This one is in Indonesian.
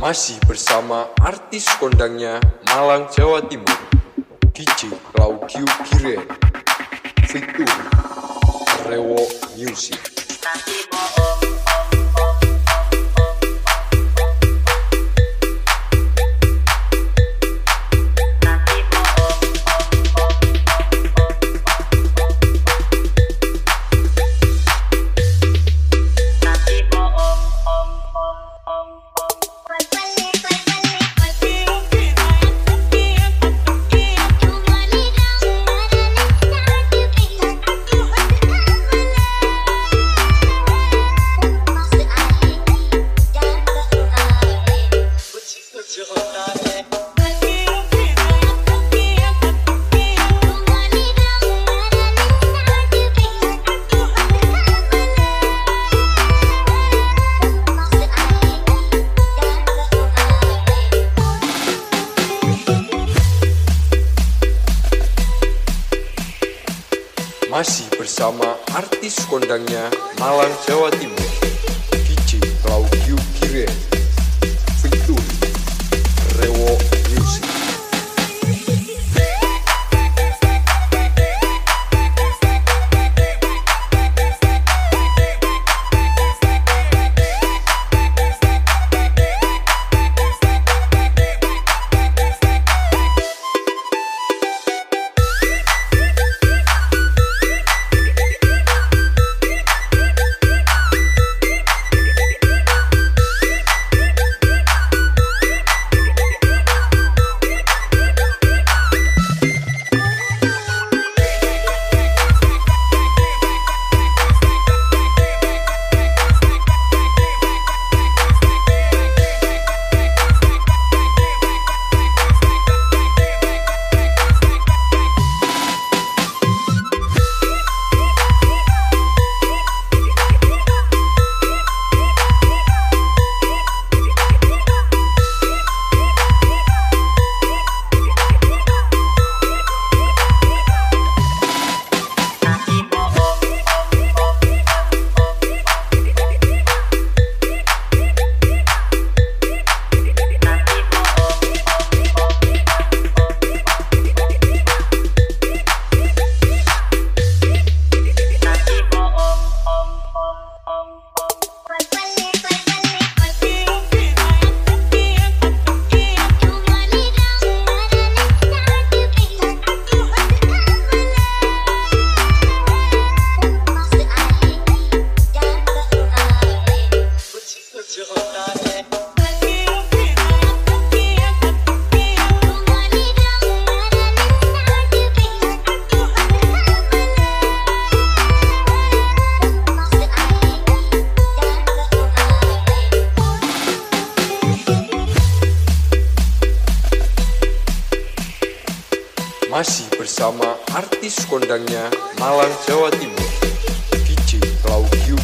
Masih bersama artis kondangnya Malang Jawa Timur DJ Claudio Gire Fitur Rewo Music Masih bersama artis kondangnya Malang Jawa Timur. DJ Claudio Gire Masih bersama artis kondangnya Malang Jawa Timur DJ Claudio